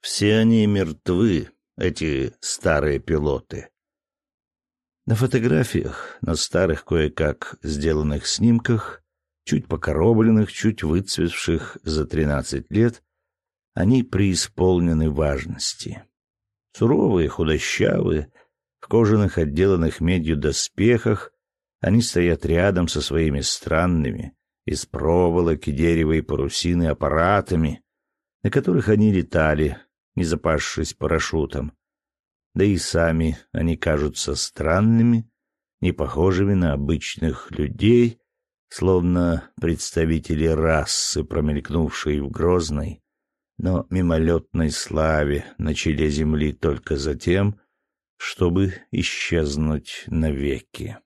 Все они мертвы, эти старые пилоты. На фотографиях, на старых кое-как сделанных снимках, чуть покоробленных, чуть выцветших за тринадцать лет, они преисполнены важности. Суровые, худощавые, в кожаных отделанных медью доспехах, они стоят рядом со своими странными, из проволоки, дерева и парусины аппаратами, на которых они летали, не запасшись парашютом. Да и сами они кажутся странными, не похожими на обычных людей, словно представители расы, промелькнувшей в грозной, но мимолетной славе на челе земли только за тем, чтобы исчезнуть навеки.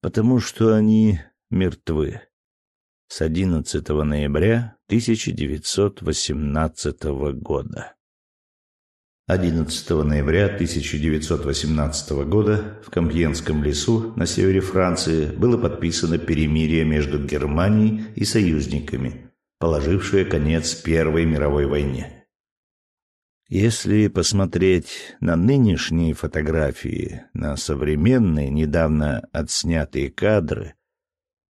Потому что они мертвы. С 11 ноября 1918 года. 11 ноября 1918 года в Кампьенском лесу на севере Франции было подписано перемирие между Германией и союзниками, положившее конец Первой мировой войне. Если посмотреть на нынешние фотографии, на современные, недавно отснятые кадры,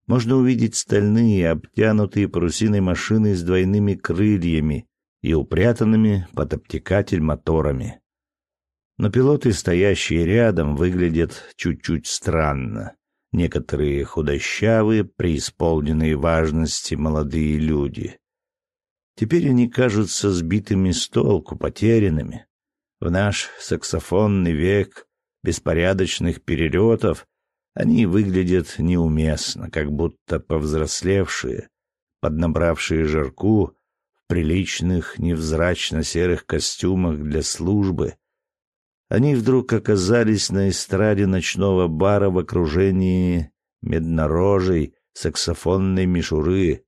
можно увидеть стальные, обтянутые парусиной машины с двойными крыльями и упрятанными под обтекатель моторами. Но пилоты, стоящие рядом, выглядят чуть-чуть странно. Некоторые худощавые, преисполненные важности молодые люди. Теперь они кажутся сбитыми с толку, потерянными. В наш саксофонный век беспорядочных перелетов они выглядят неуместно, как будто повзрослевшие, поднабравшие жирку приличных, невзрачно-серых костюмах для службы, они вдруг оказались на эстраде ночного бара в окружении меднорожей саксофонной мишуры.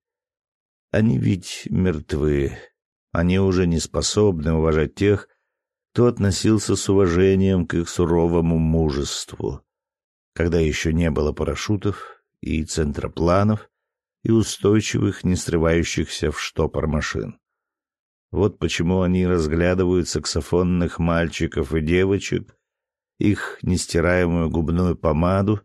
Они ведь мертвы. Они уже не способны уважать тех, кто относился с уважением к их суровому мужеству, когда еще не было парашютов и центропланов, и устойчивых, не срывающихся в штопор машин. Вот почему они разглядывают саксофонных мальчиков и девочек, их нестираемую губную помаду,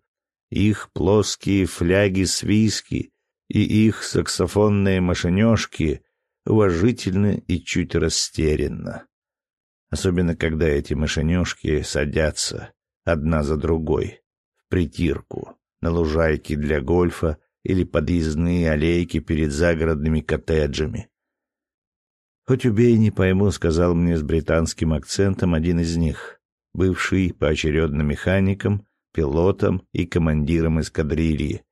их плоские фляги с виски и их саксофонные машинёшки уважительно и чуть растерянно. Особенно, когда эти машинёшки садятся одна за другой притирку на лужайке для гольфа или подъездные аллейки перед загородными коттеджами. «Хоть убей, не пойму», — сказал мне с британским акцентом один из них, бывший поочередно механиком, пилотом и командиром эскадрильи.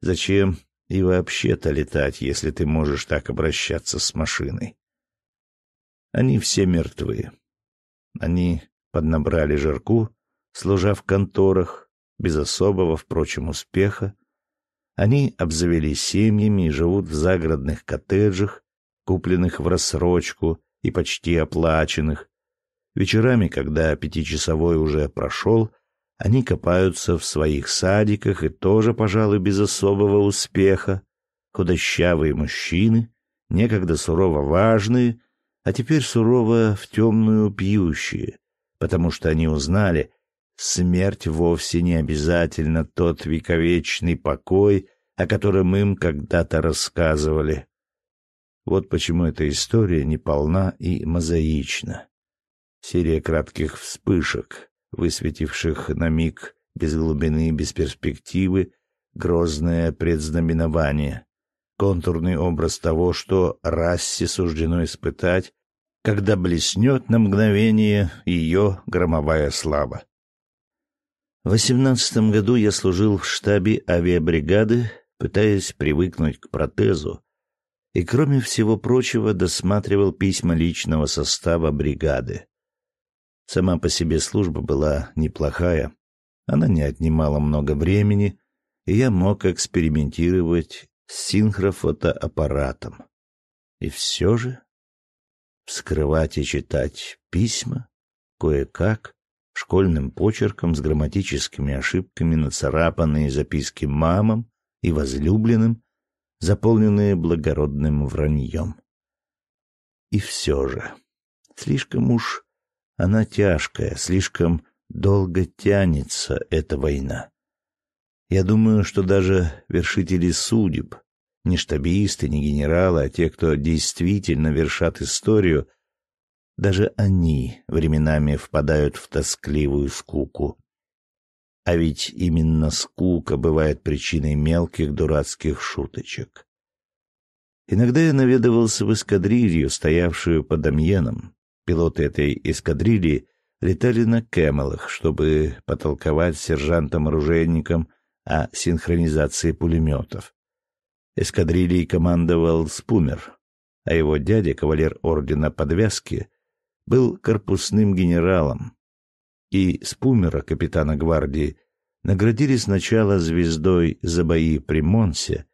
«Зачем и вообще-то летать, если ты можешь так обращаться с машиной?» Они все мертвы. Они поднабрали жирку, служа в конторах, без особого, впрочем, успеха, они обзавелись семьями и живут в загородных коттеджах, купленных в рассрочку и почти оплаченных. Вечерами, когда пятичасовой уже прошел, они копаются в своих садиках и тоже, пожалуй, без особого успеха. Худощавые мужчины, некогда сурово важные, а теперь сурово в темную пьющие, потому что они узнали, Смерть вовсе не обязательно тот вековечный покой, о котором им когда-то рассказывали. Вот почему эта история не полна и мозаична. Серия кратких вспышек, высветивших на миг без глубины, без перспективы, грозное предзнаменование, контурный образ того, что расе суждено испытать, когда блеснет на мгновение ее громовая слава. В восемнадцатом году я служил в штабе авиабригады, пытаясь привыкнуть к протезу, и, кроме всего прочего, досматривал письма личного состава бригады. Сама по себе служба была неплохая, она не отнимала много времени, и я мог экспериментировать с синхрофотоаппаратом. И все же вскрывать и читать письма кое-как школьным почерком с грамматическими ошибками нацарапанные записки мамам и возлюбленным, заполненные благородным враньем. И все же Слишком уж она тяжкая, слишком долго тянется эта война. Я думаю, что даже вершители судеб, не штабисты, не генералы, а те, кто действительно вершат историю, даже они временами впадают в тоскливую скуку. А ведь именно скука бывает причиной мелких дурацких шуточек. Иногда я наведывался в эскадрилью, стоявшую под Амьеном. Пилоты этой эскадрильи летали на кэмелах, чтобы потолковать с сержантом-оружейником о синхронизации пулеметов. Эскадрильей командовал Спумер, а его дядя, кавалер ордена подвязки, был корпусным генералом. И Спумера, капитана гвардии, наградили сначала звездой за бои при Монсе,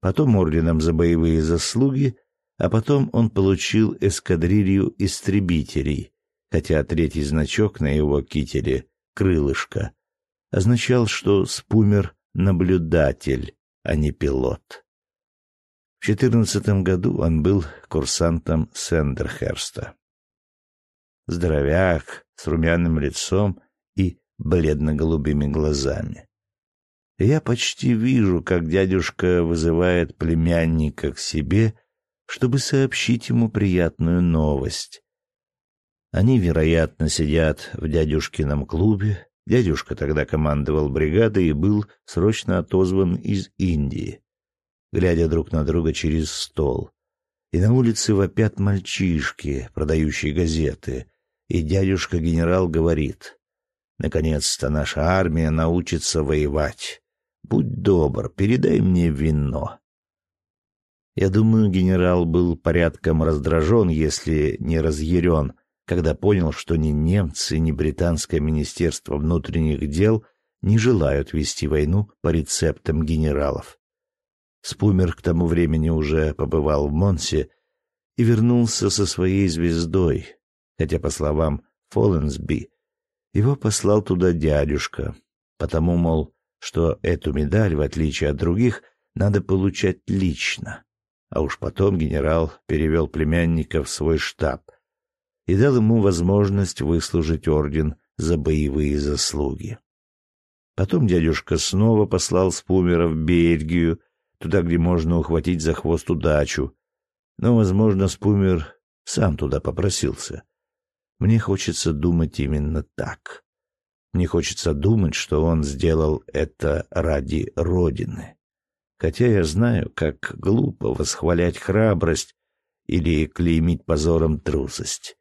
потом орденом за боевые заслуги, а потом он получил эскадрилью истребителей, хотя третий значок на его кителе крылышко означал, что Спумер наблюдатель, а не пилот. В четырнадцатом году он был курсантом Сендерхерста. Здоровяк с румяным лицом и бледно-голубыми глазами. Я почти вижу, как дядюшка вызывает племянника к себе, чтобы сообщить ему приятную новость. Они, вероятно, сидят в дядюшкином клубе. Дядюшка тогда командовал бригадой и был срочно отозван из Индии, глядя друг на друга через стол. И на улице вопят мальчишки, продающие газеты, и дядюшка-генерал говорит, «Наконец-то наша армия научится воевать. Будь добр, передай мне вино. Я думаю, генерал был порядком раздражен, если не разъярен, когда понял, что ни немцы, ни британское министерство внутренних дел не желают вести войну по рецептам генералов. Спумер к тому времени уже побывал в Монсе и вернулся со своей звездой, хотя, по словам Фолленсби, его послал туда дядюшка, потому, мол, что эту медаль, в отличие от других, надо получать лично. А уж потом генерал перевел племянника в свой штаб и дал ему возможность выслужить орден за боевые заслуги. Потом дядюшка снова послал Спумера в Бельгию, туда, где можно ухватить за хвост удачу. Но, возможно, Спумер сам туда попросился. Мне хочется думать именно так. Мне хочется думать, что он сделал это ради Родины. Хотя я знаю, как глупо восхвалять храбрость или клеймить позором трусость.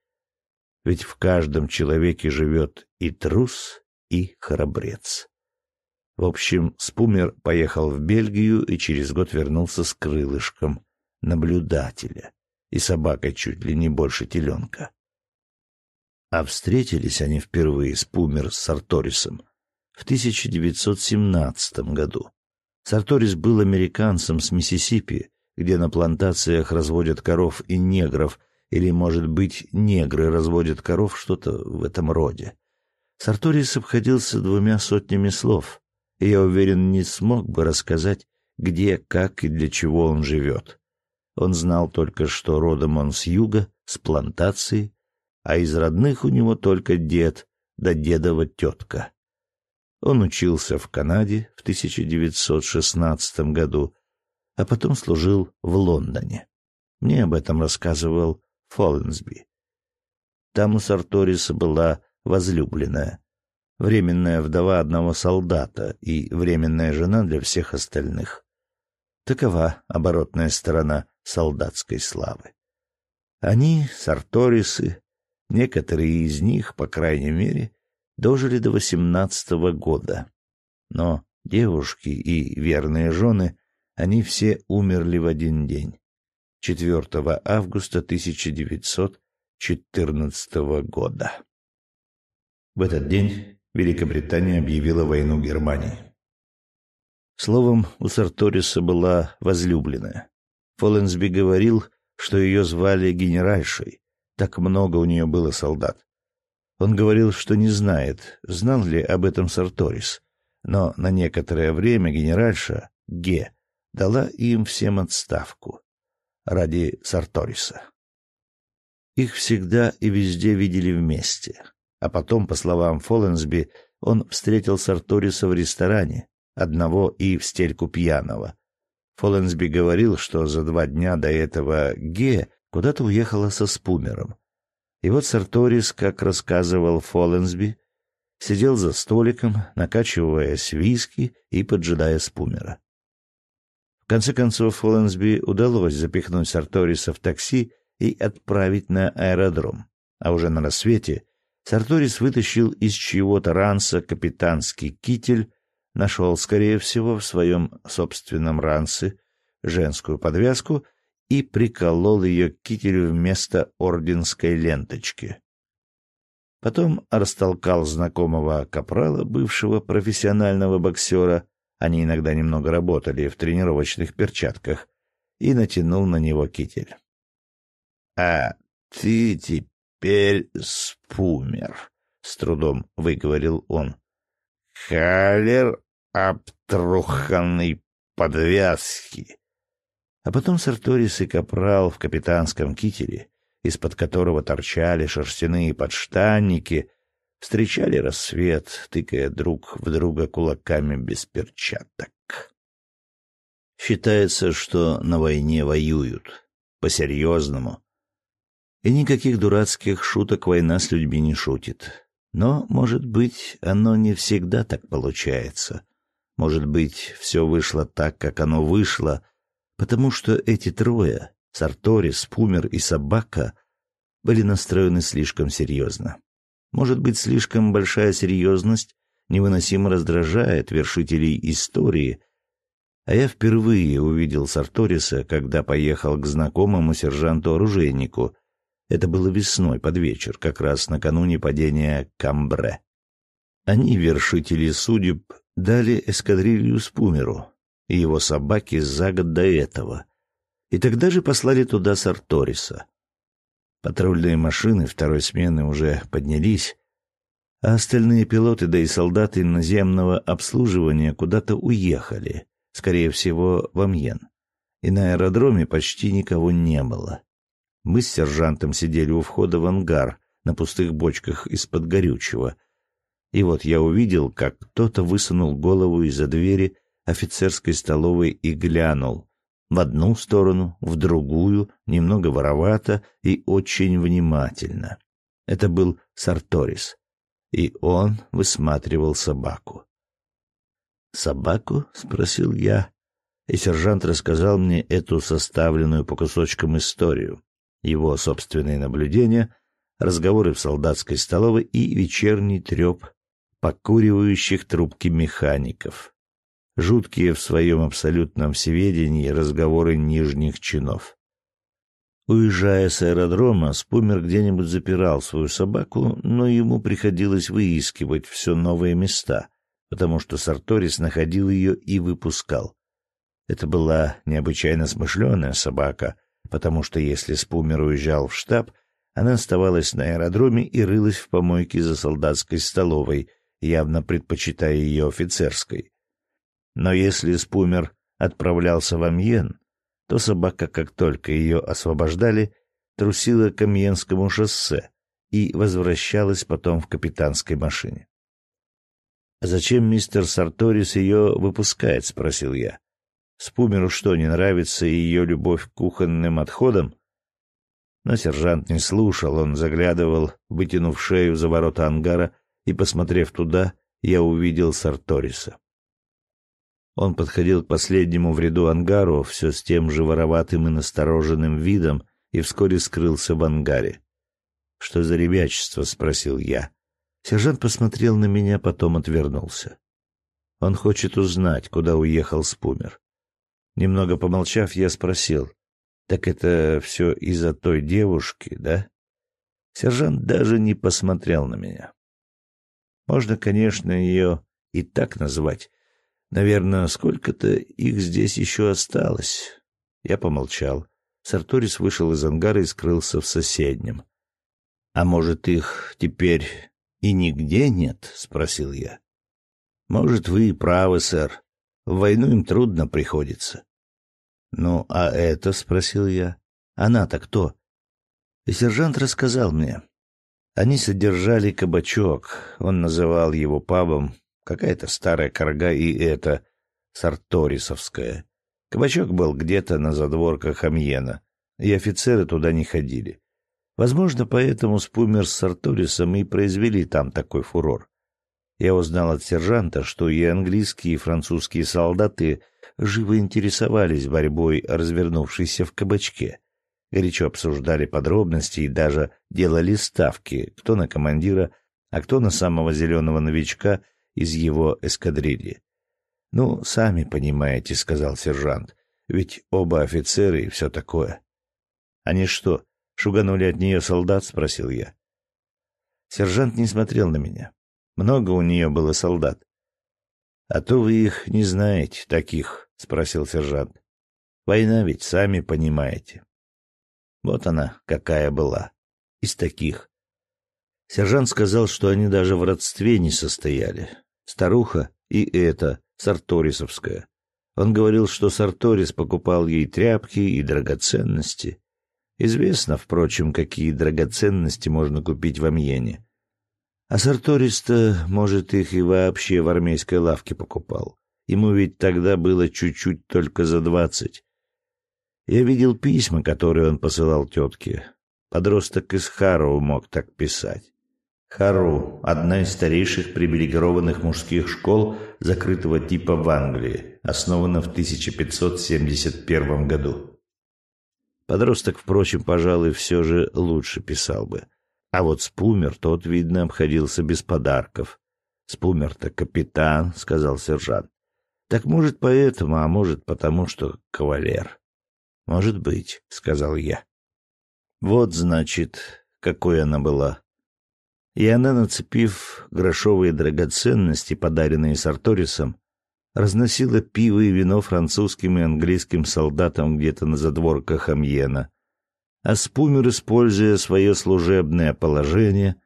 Ведь в каждом человеке живет и трус, и храбрец. В общем, Спумер поехал в Бельгию и через год вернулся с крылышком наблюдателя и собакой чуть ли не больше теленка. А встретились они впервые с Пумер с Сарторисом в 1917 году. Сарторис был американцем с Миссисипи, где на плантациях разводят коров и негров, или, может быть, негры разводят коров, что-то в этом роде. Сарторис обходился двумя сотнями слов, и, я уверен, не смог бы рассказать, где, как и для чего он живет. Он знал только, что родом он с юга, с плантации, а из родных у него только дед да дедова тетка. Он учился в Канаде в 1916 году, а потом служил в Лондоне. Мне об этом рассказывал Фолленсби. Там у Сарториса была возлюбленная, временная вдова одного солдата и временная жена для всех остальных. Такова оборотная сторона солдатской славы. Они, Сарторисы, Некоторые из них, по крайней мере, дожили до восемнадцатого года. Но девушки и верные жены, они все умерли в один день. 4 августа 1914 года. В этот день Великобритания объявила войну Германии. Словом, у Сарториса была возлюбленная. Фоленсби говорил, что ее звали генеральшей, так много у нее было солдат. Он говорил, что не знает, знал ли об этом Сарторис, но на некоторое время генеральша Ге дала им всем отставку ради Сарториса. Их всегда и везде видели вместе. А потом, по словам Фолленсби, он встретил Сарториса в ресторане, одного и в стельку пьяного. Фолленсби говорил, что за два дня до этого Ге куда-то уехала со спумером. И вот Сарторис, как рассказывал Фолленсби, сидел за столиком, накачиваясь виски и поджидая спумера. В конце концов, Фолленсби удалось запихнуть Сарториса в такси и отправить на аэродром. А уже на рассвете Сарторис вытащил из чьего-то ранца капитанский китель, нашел, скорее всего, в своем собственном ранце женскую подвязку и приколол ее к кителю вместо орденской ленточки. Потом растолкал знакомого капрала, бывшего профессионального боксера, они иногда немного работали в тренировочных перчатках, и натянул на него китель. — А ты теперь спумер, — с трудом выговорил он. — Халер обтруханный подвязки. А потом Сарторис и Капрал в капитанском кителе из-под которого торчали шерстяные подштанники, встречали рассвет, тыкая друг в друга кулаками без перчаток. Считается, что на войне воюют. По-серьезному. И никаких дурацких шуток война с людьми не шутит. Но, может быть, оно не всегда так получается. Может быть, все вышло так, как оно вышло, потому что эти трое Сарторис, Пумер и Собака были настроены слишком серьезно. Может быть, слишком большая серьезность невыносимо раздражает вершителей истории, а я впервые увидел Сарториса, когда поехал к знакомому сержанту-оружейнику. Это было весной под вечер, как раз накануне падения Камбре. Они, вершители судеб, дали эскадрилью Спумеру и его собаке за год до этого — и тогда же послали туда Сарториса. Патрульные машины второй смены уже поднялись, а остальные пилоты, да и солдаты наземного обслуживания куда-то уехали, скорее всего, в Амьен. И на аэродроме почти никого не было. Мы с сержантом сидели у входа в ангар на пустых бочках из-под горючего. И вот я увидел, как кто-то высунул голову из-за двери офицерской столовой и глянул, в одну сторону, в другую, немного воровато и очень внимательно. Это был Сарторис, и он высматривал собаку. «Собаку?» — спросил я, и сержант рассказал мне эту составленную по кусочкам историю, его собственные наблюдения, разговоры в солдатской столовой и вечерний треп покуривающих трубки механиков жуткие в своем абсолютном всеведении разговоры нижних чинов. Уезжая с аэродрома, Спумер где-нибудь запирал свою собаку, но ему приходилось выискивать все новые места, потому что Сарторис находил ее и выпускал. Это была необычайно смышленая собака, потому что если Спумер уезжал в штаб, она оставалась на аэродроме и рылась в помойке за солдатской столовой, явно предпочитая ее офицерской. Но если Спумер отправлялся в Амьен, то собака, как только ее освобождали, трусила к Амьенскому шоссе и возвращалась потом в капитанской машине. «А зачем мистер Сарторис ее выпускает?» — спросил я. «Спумеру что, не нравится ее любовь к кухонным отходам?» Но сержант не слушал, он заглядывал, вытянув шею за ворота ангара, и, посмотрев туда, я увидел Сарториса. Он подходил к последнему в ряду ангару все с тем же вороватым и настороженным видом и вскоре скрылся в ангаре. «Что за ребячество?» — спросил я. Сержант посмотрел на меня, потом отвернулся. Он хочет узнать, куда уехал Спумер. Немного помолчав, я спросил, «Так это все из-за той девушки, да?» Сержант даже не посмотрел на меня. Можно, конечно, ее и так назвать, Наверное, сколько-то их здесь еще осталось. Я помолчал. Сарторис вышел из ангара и скрылся в соседнем. — А может, их теперь и нигде нет? — спросил я. — Может, вы и правы, сэр. В войну им трудно приходится. — Ну, а это? — спросил я. — Она-то кто? И сержант рассказал мне. Они содержали кабачок, он называл его пабом, какая-то старая корга и это, сарторисовская. Кабачок был где-то на задворках Амьена, и офицеры туда не ходили. Возможно, поэтому Спумер с Сарторисом и произвели там такой фурор. Я узнал от сержанта, что и английские, и французские солдаты живо интересовались борьбой, развернувшейся в кабачке. Горячо обсуждали подробности и даже делали ставки, кто на командира, а кто на самого зеленого новичка из его эскадрильи. «Ну, сами понимаете», — сказал сержант, — «ведь оба офицеры и все такое». «Они что, шуганули от нее солдат?» — спросил я. Сержант не смотрел на меня. Много у нее было солдат. — А то вы их не знаете, таких, — спросил сержант. — Война ведь, сами понимаете. Вот она какая была. Из таких. Сержант сказал, что они даже в родстве не состояли. Старуха и эта, Сарторисовская. Он говорил, что Сарторис покупал ей тряпки и драгоценности. Известно, впрочем, какие драгоценности можно купить в Амьене. А Сарторис-то, может, их и вообще в армейской лавке покупал. Ему ведь тогда было чуть-чуть только за двадцать. Я видел письма, которые он посылал тетке. Подросток из Хару мог так писать. Хару — одна из старейших привилегированных мужских школ закрытого типа в Англии, основана в 1571 году. Подросток, впрочем, пожалуй, все же лучше писал бы. А вот Спумер, тот, видно, обходился без подарков. Спумер-то капитан, — сказал сержант. Так может поэтому, а может потому, что кавалер. Может быть, — сказал я. Вот, значит, какой она была. И она, нацепив грошовые драгоценности, подаренные Сарторисом, разносила пиво и вино французским и английским солдатам где-то на задворках Амьена, а Спумер, используя свое служебное положение,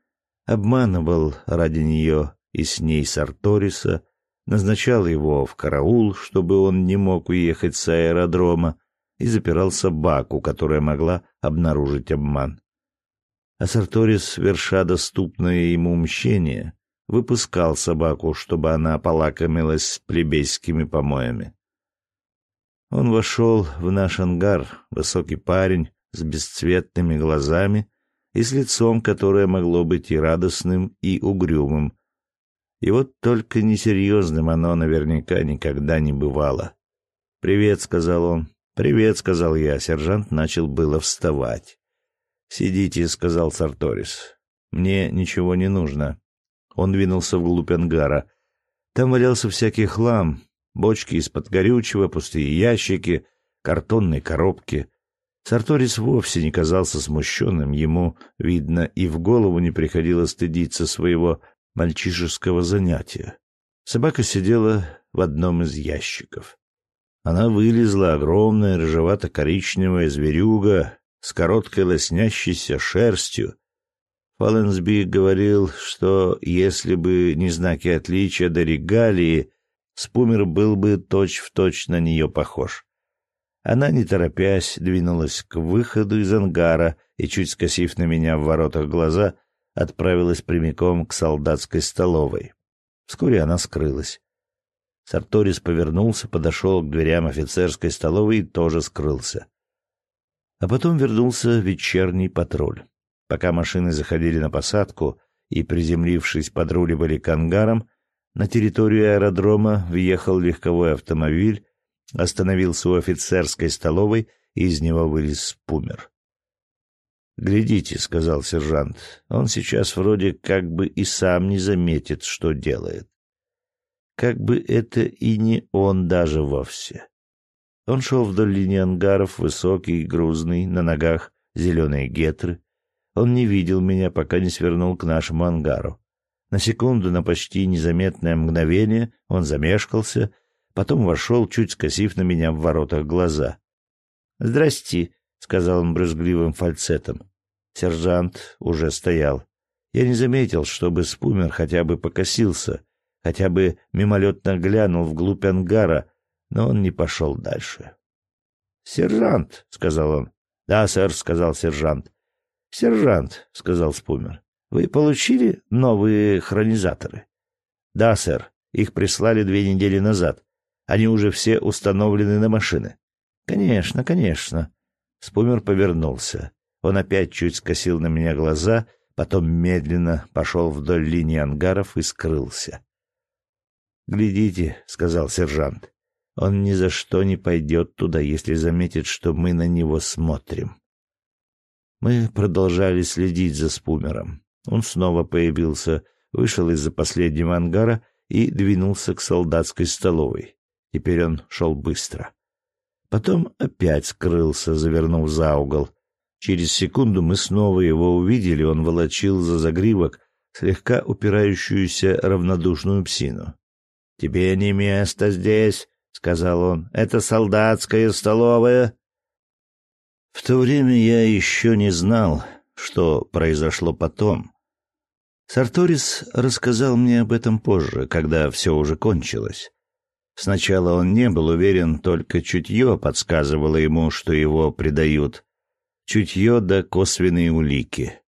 обманывал ради нее и с ней Сарториса, назначал его в караул, чтобы он не мог уехать с аэродрома, и запирал собаку, которая могла обнаружить обман. А Сарторис, верша доступное ему мщение, выпускал собаку, чтобы она полакомилась с плебейскими помоями. Он вошел в наш ангар, высокий парень, с бесцветными глазами и с лицом, которое могло быть и радостным, и угрюмым. И вот только несерьезным оно наверняка никогда не бывало. «Привет», — сказал он. «Привет», — сказал я. Сержант начал было вставать. «Сидите», — сказал Сарторис. «Мне ничего не нужно». Он двинулся вглубь ангара. Там валялся всякий хлам, бочки из-под горючего, пустые ящики, картонные коробки — Сарторис вовсе не казался смущенным, ему, видно, и в голову не приходило стыдиться своего мальчишеского занятия. Собака сидела в одном из ящиков. Она вылезла, огромная рыжевато-коричневая зверюга с короткой лоснящейся шерстью. Фаленсби говорил, что если бы не знаки отличия до регалии, Спумер был бы точь-в-точь точь на нее похож. Она, не торопясь, двинулась к выходу из ангара и, чуть скосив на меня в воротах глаза, отправилась прямиком к солдатской столовой. Вскоре она скрылась. Сарторис повернулся, подошел к дверям офицерской столовой и тоже скрылся. А потом вернулся вечерний патруль. Пока машины заходили на посадку и, приземлившись, подруливали к ангарам, на территорию аэродрома въехал легковой автомобиль остановился у офицерской столовой, и из него вылез пумер. «Глядите», — сказал сержант, — «он сейчас вроде как бы и сам не заметит, что делает. Как бы это и не он даже вовсе». Он шел вдоль линии ангаров, высокий, грузный, на ногах зеленые гетры. Он не видел меня, пока не свернул к нашему ангару. На секунду, на почти незаметное мгновение он замешкался — Потом вошел, чуть скосив на меня в воротах глаза. «Здрасте», — сказал он брызгливым фальцетом. Сержант уже стоял. Я не заметил, чтобы спумер хотя бы покосился, хотя бы мимолетно глянул вглубь ангара, но он не пошел дальше. «Сержант», — сказал он. «Да, сэр», — сказал сержант. «Сержант», — сказал Спумер, — «вы получили новые хронизаторы?» «Да, сэр. Их прислали две недели назад. Они уже все установлены на машины». «Конечно, конечно». Спумер повернулся. Он опять чуть скосил на меня глаза, потом медленно пошел вдоль линии ангаров и скрылся. «Глядите», — сказал сержант, — «он ни за что не пойдет туда, если заметит, что мы на него смотрим». Мы продолжали следить за Спумером. Он снова появился, вышел из-за последнего ангара и двинулся к солдатской столовой. Теперь он шел быстро. Потом опять скрылся, завернув за угол. Через секунду мы снова его увидели, он волочил за загривок слегка упирающуюся равнодушную псину. «Тебе не место здесь», — сказал он. «Это солдатская столовая». В то время я еще не знал, что произошло потом. Сарторис рассказал мне об этом позже, когда все уже кончилось. Сначала он не был уверен, только чутье подсказывало ему, что его предают. Чутье да косвенные улики.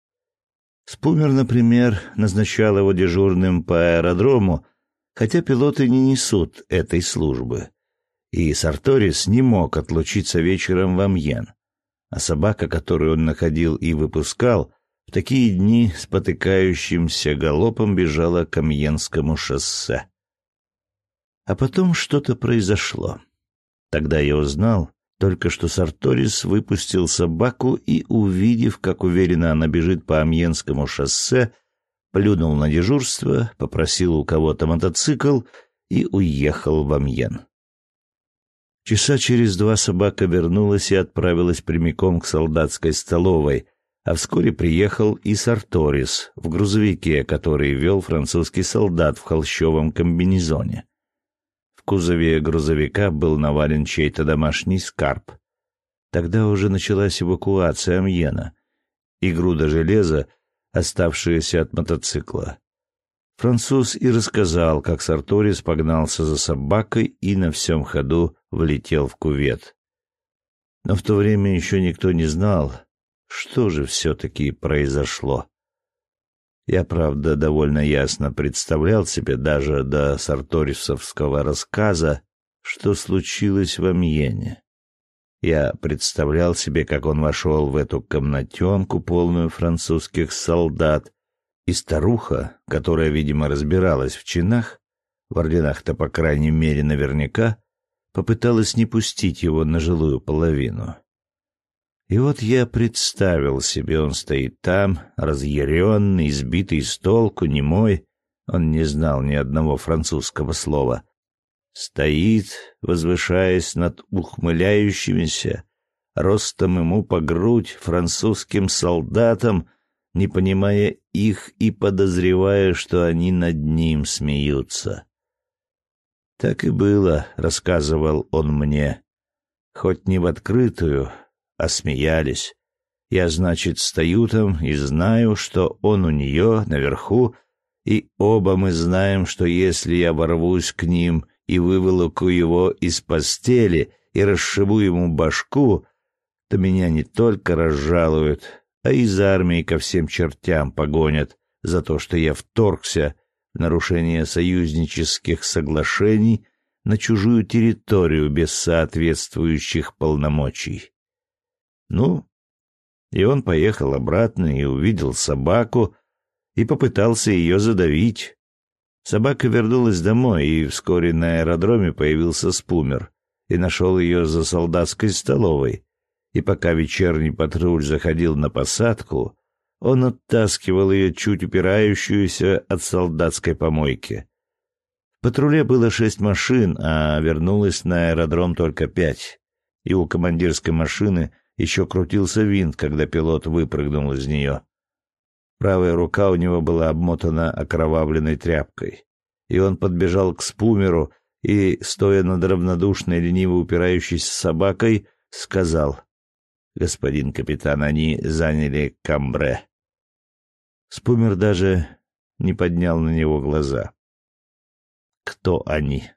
Спумер, например, назначал его дежурным по аэродрому, хотя пилоты не несут этой службы. И Сарторис не мог отлучиться вечером в Амьен а собака, которую он находил и выпускал, в такие дни спотыкающимся галопом бежала к Амьенскому шоссе. А потом что-то произошло. Тогда я узнал только, что Сарторис выпустил собаку и, увидев, как уверенно она бежит по Амьенскому шоссе, плюнул на дежурство, попросил у кого-то мотоцикл и уехал в Амьен. Часа через два собака вернулась и отправилась прямиком к солдатской столовой, а вскоре приехал и Сарторис в грузовике, который вел французский солдат в холщовом комбинезоне. В кузове грузовика был навален чей-то домашний скарб. Тогда уже началась эвакуация Амьена и груда железа, оставшаяся от мотоцикла. Француз и рассказал, как Сарторис погнался за собакой и на всем ходу влетел в кувет. Но в то время еще никто не знал, что же все-таки произошло. Я, правда, довольно ясно представлял себе даже до сарторисовского рассказа, что случилось в Амьене. Я представлял себе, как он вошел в эту комнатенку, полную французских солдат, и старуха, которая, видимо, разбиралась в чинах, в орденах-то, по крайней мере, наверняка, попыталась не пустить его на жилую половину. И вот я представил себе, он стоит там, разъяренный, избитый с толку, немой, он не знал ни одного французского слова. Стоит, возвышаясь над ухмыляющимися, ростом ему по грудь французским солдатам, не понимая их и подозревая, что они над ним смеются. Так и было, рассказывал он мне. Хоть не в открытую, а смеялись. Я, значит, стою там и знаю, что он у нее наверху, и оба мы знаем, что если я ворвусь к ним и выволоку его из постели и расшибу ему башку, то меня не только разжалуют, а из армии ко всем чертям погонят за то, что я вторгся в нарушение союзнических соглашений на чужую территорию без соответствующих полномочий. Ну, и он поехал обратно и увидел собаку и попытался ее задавить. Собака вернулась домой, и вскоре на аэродроме появился спумер и нашел ее за солдатской столовой, и пока вечерний патруль заходил на посадку, он оттаскивал ее чуть упирающуюся от солдатской помойки. В патруле было шесть машин, а вернулось на аэродром только пять. И у командирской машины еще крутился винт, когда пилот выпрыгнул из нее. Правая рука у него была обмотана окровавленной тряпкой. И он подбежал к спумеру и, стоя над равнодушной, лениво упирающейся собакой, сказал — господин капитан, они заняли Камбре. Спумер даже не поднял на него глаза. Кто они?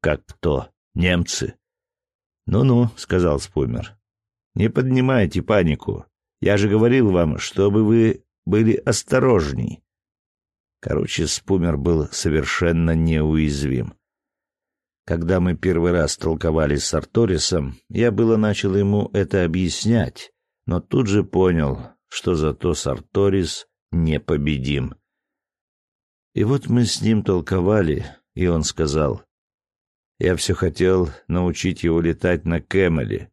Как кто? Немцы? Ну-ну, сказал Спумер. Не поднимайте панику. Я же говорил вам, чтобы вы были осторожней. Короче, Спумер был совершенно неуязвим. Когда мы первый раз толковали с Арторисом, я было начал ему это объяснять, но тут же понял, что зато Сарторис непобедим. И вот мы с ним толковали, и он сказал, «Я все хотел научить его летать на Кэмеле.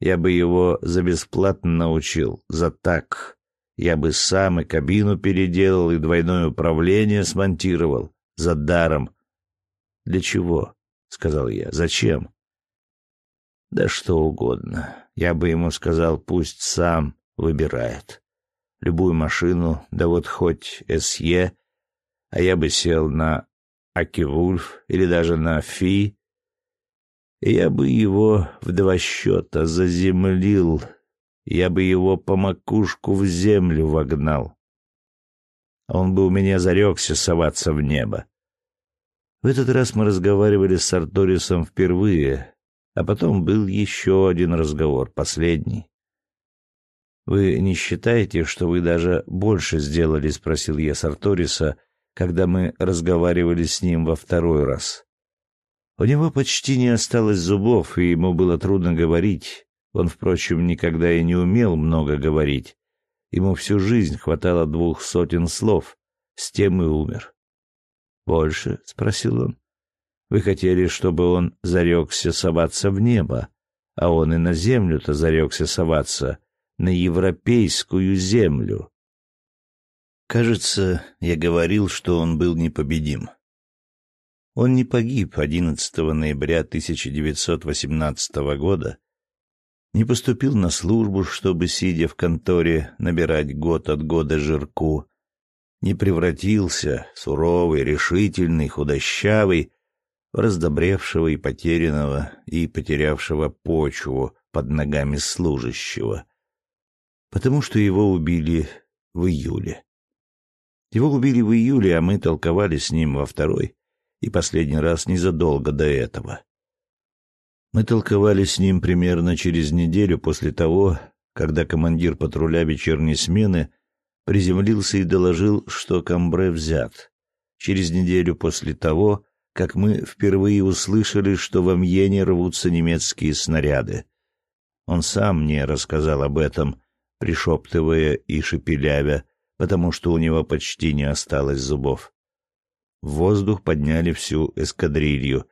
Я бы его за бесплатно научил, за так. Я бы сам и кабину переделал, и двойное управление смонтировал, за даром. Для чего?» — сказал я. «Зачем?» «Да что угодно. Я бы ему сказал, пусть сам выбирает. Любую машину, да вот хоть СЕ, а я бы сел на Акивульф или даже на Фи, и я бы его в два счета заземлил, я бы его по макушку в землю вогнал. Он бы у меня зарекся соваться в небо. В этот раз мы разговаривали с Арторисом впервые, а потом был еще один разговор, последний. «Вы не считаете, что вы даже больше сделали?» — спросил я Сарториса, когда мы разговаривали с ним во второй раз. У него почти не осталось зубов, и ему было трудно говорить. Он, впрочем, никогда и не умел много говорить. Ему всю жизнь хватало двух сотен слов. С тем и умер. «Больше?» — спросил он. «Вы хотели, чтобы он зарекся соваться в небо, а он и на землю-то зарекся соваться, на европейскую землю. Кажется, я говорил, что он был непобедим. Он не погиб 11 ноября 1918 года, не поступил на службу, чтобы, сидя в конторе, набирать год от года жирку, не превратился, суровый, решительный, худощавый, раздобревшего и потерянного, и потерявшего почву под ногами служащего потому что его убили в июле. Его убили в июле, а мы толковали с ним во второй и последний раз незадолго до этого. Мы толковали с ним примерно через неделю после того, когда командир патруля вечерней смены приземлился и доложил, что Камбре взят. Через неделю после того, как мы впервые услышали, что в Амьене рвутся немецкие снаряды. Он сам мне рассказал об этом, пришептывая и шепелявя, потому что у него почти не осталось зубов. В воздух подняли всю эскадрилью.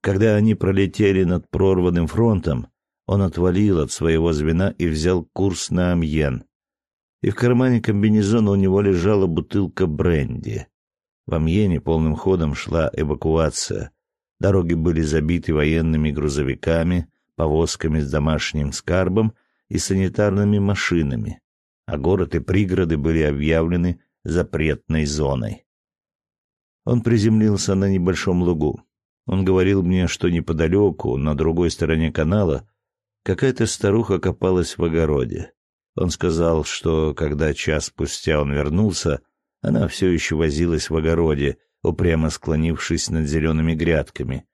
Когда они пролетели над прорванным фронтом, он отвалил от своего звена и взял курс на Амьен. И в кармане комбинезона у него лежала бутылка бренди. В Амьене полным ходом шла эвакуация. Дороги были забиты военными грузовиками, повозками с домашним скарбом и санитарными машинами, а город и пригороды были объявлены запретной зоной. Он приземлился на небольшом лугу. Он говорил мне, что неподалеку, на другой стороне канала, какая-то старуха копалась в огороде. Он сказал, что когда час спустя он вернулся, она все еще возилась в огороде, упрямо склонившись над зелеными грядками,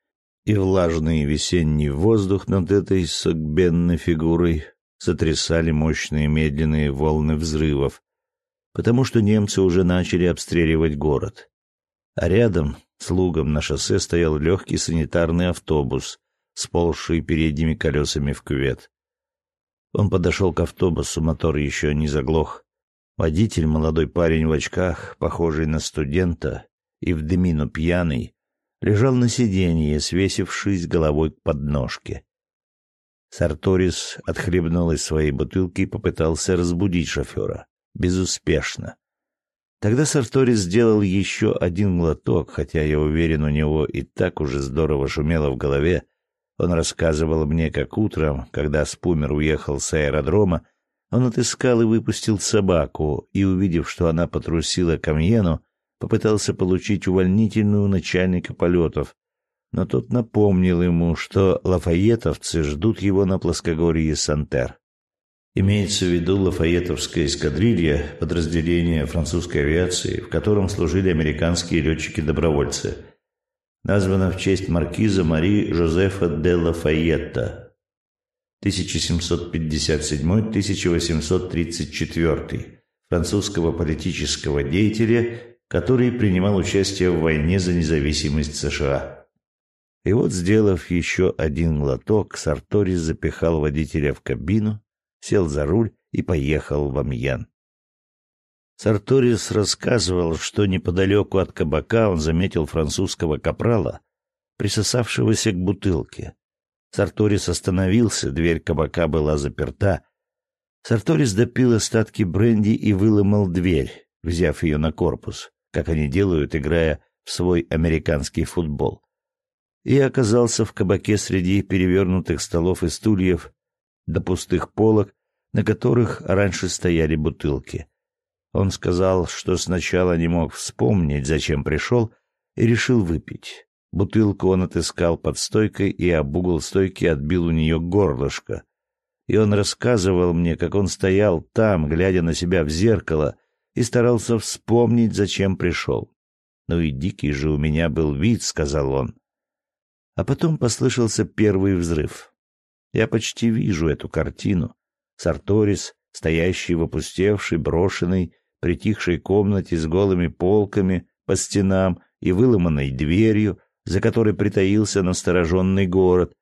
и влажный весенний воздух над этой согбенной фигурой сотрясали мощные медленные волны взрывов, потому что немцы уже начали обстреливать город. А рядом, с лугом на шоссе, стоял легкий санитарный автобус, сползший передними колесами в кювет. Он подошел к автобусу, мотор еще не заглох. Водитель, молодой парень в очках, похожий на студента и в дымину пьяный, лежал на сиденье, свесившись головой к подножке. Сарторис отхлебнул из своей бутылки и попытался разбудить шофера. Безуспешно. Тогда Сарторис сделал еще один глоток, хотя, я уверен, у него и так уже здорово шумело в голове. Он рассказывал мне, как утром, когда Спумер уехал с аэродрома, он отыскал и выпустил собаку, и, увидев, что она потрусила к Амьену, попытался получить увольнительную начальника полетов, но тот напомнил ему, что лафаетовцы ждут его на плоскогорье Сантер. Имеется в виду лафаетовская эскадрилья, подразделение французской авиации, в котором служили американские летчики-добровольцы. Названа в честь маркиза Мари Жозефа де Лафайетта 1757-1834, французского политического деятеля, который принимал участие в войне за независимость США. И вот, сделав еще один глоток, Сарторис запихал водителя в кабину, сел за руль и поехал в Амьян. Сарторис рассказывал, что неподалеку от кабака он заметил французского капрала, присосавшегося к бутылке. Сарторис остановился, дверь кабака была заперта. Сарторис допил остатки бренди и выломал дверь, взяв ее на корпус, как они делают, играя в свой американский футбол. И оказался в кабаке среди перевернутых столов и стульев до пустых полок, на которых раньше стояли бутылки. Он сказал, что сначала не мог вспомнить, зачем пришел, и решил выпить. Бутылку он отыскал под стойкой и об угол стойки отбил у нее горлышко. И он рассказывал мне, как он стоял там, глядя на себя в зеркало, и старался вспомнить, зачем пришел. «Ну и дикий же у меня был вид», — сказал он. А потом послышался первый взрыв. Я почти вижу эту картину. Сарторис, стоящий в опустевшей, брошенной, притихшей комнате с голыми полками по стенам и выломанной дверью, за которой притаился настороженный город,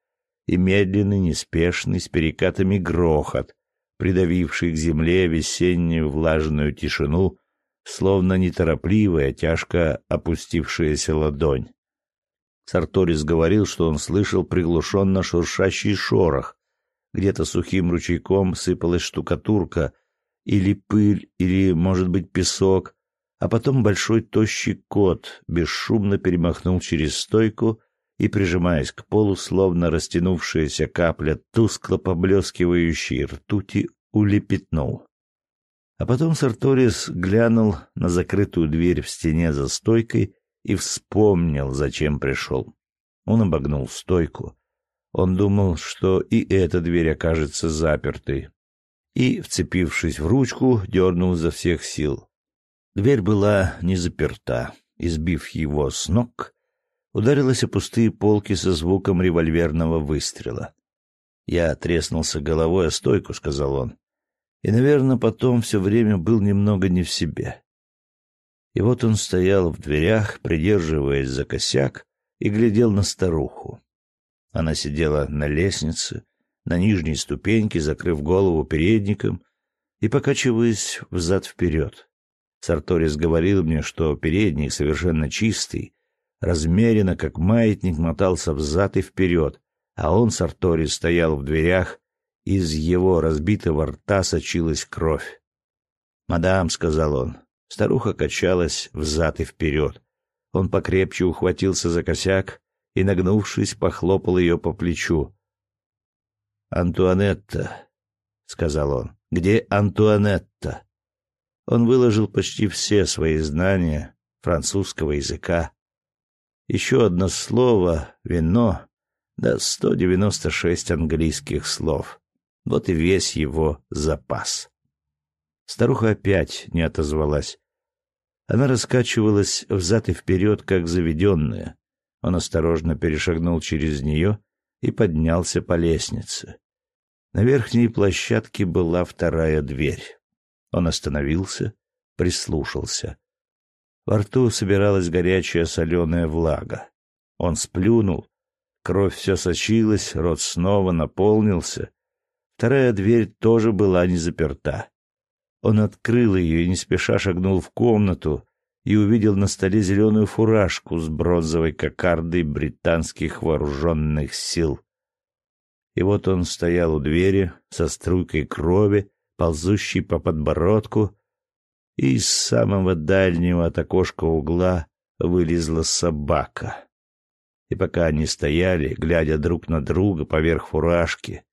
и медленный, неспешный, с перекатами грохот, придавивший к земле весеннюю влажную тишину, словно неторопливая, тяжко опустившаяся ладонь. Сарторис говорил, что он слышал приглушенно шуршащий шорох. Где-то сухим ручейком сыпалась штукатурка, или пыль, или, может быть, песок, а потом большой тощий кот бесшумно перемахнул через стойку и, прижимаясь к полу, словно растянувшаяся капля тускло поблескивающей ртути, улепетнул. А потом Сарторис глянул на закрытую дверь в стене за стойкой и вспомнил, зачем пришел. Он обогнул стойку. Он думал, что и эта дверь окажется запертой, и, вцепившись в ручку, дернул за всех сил. Дверь была не заперта. Избив его с ног, ударилась о пустые полки со звуком револьверного выстрела. «Я треснулся головой о стойку», — сказал он, — «и, наверное, потом все время был немного не в себе». И вот он стоял в дверях, придерживаясь за косяк, и глядел на старуху. Она сидела на лестнице, на нижней ступеньке, закрыв голову передником и покачиваясь взад-вперед. Сарторис говорил мне, что передник совершенно чистый, размеренно, как маятник, мотался взад и вперед, а он, Сарторис, стоял в дверях, из его разбитого рта сочилась кровь. «Мадам», — сказал он, — старуха качалась взад и вперед. Он покрепче ухватился за косяк и, нагнувшись, похлопал ее по плечу. «Антуанетта», — сказал он, — «где Антуанетта?» Он выложил почти все свои знания французского языка. Еще одно слово — вино, да 196 английских слов. Вот и весь его запас. Старуха опять не отозвалась. Она раскачивалась взад и вперед, как заведенная. Он осторожно перешагнул через нее и поднялся по лестнице. На верхней площадке была вторая дверь. Он остановился, прислушался. Во рту собиралась горячая соленая влага. Он сплюнул, кровь все сочилась, рот снова наполнился. Вторая дверь тоже была не заперта. Он открыл ее и не спеша шагнул в комнату и увидел на столе зеленую фуражку с бронзовой кокардой британских вооруженных сил. И вот он стоял у двери со струйкой крови, ползущий по подбородку, и из самого дальнего от окошка угла вылезла собака. И пока они стояли, глядя друг на друга поверх фуражки,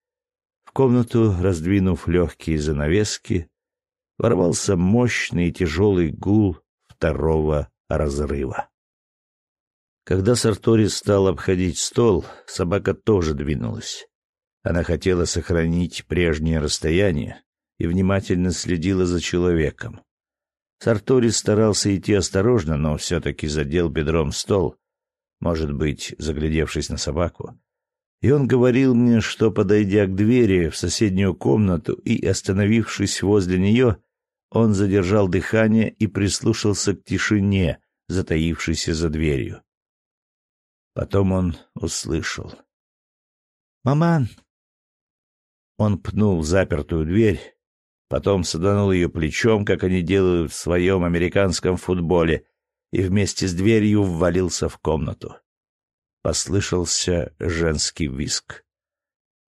в комнату, раздвинув легкие занавески, ворвался мощный и тяжелый гул второго разрыва. Когда Сартори стал обходить стол, собака тоже двинулась. Она хотела сохранить прежнее расстояние, и внимательно следила за человеком. Сартори старался идти осторожно, но все-таки задел бедром стол, может быть, заглядевшись на собаку. И он говорил мне, что, подойдя к двери в соседнюю комнату и остановившись возле нее, он задержал дыхание и прислушался к тишине, затаившейся за дверью. Потом он услышал. «Маман!» Он пнул запертую дверь, потом саданул ее плечом, как они делают в своем американском футболе, и вместе с дверью ввалился в комнату. Послышался женский виск.